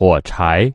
火柴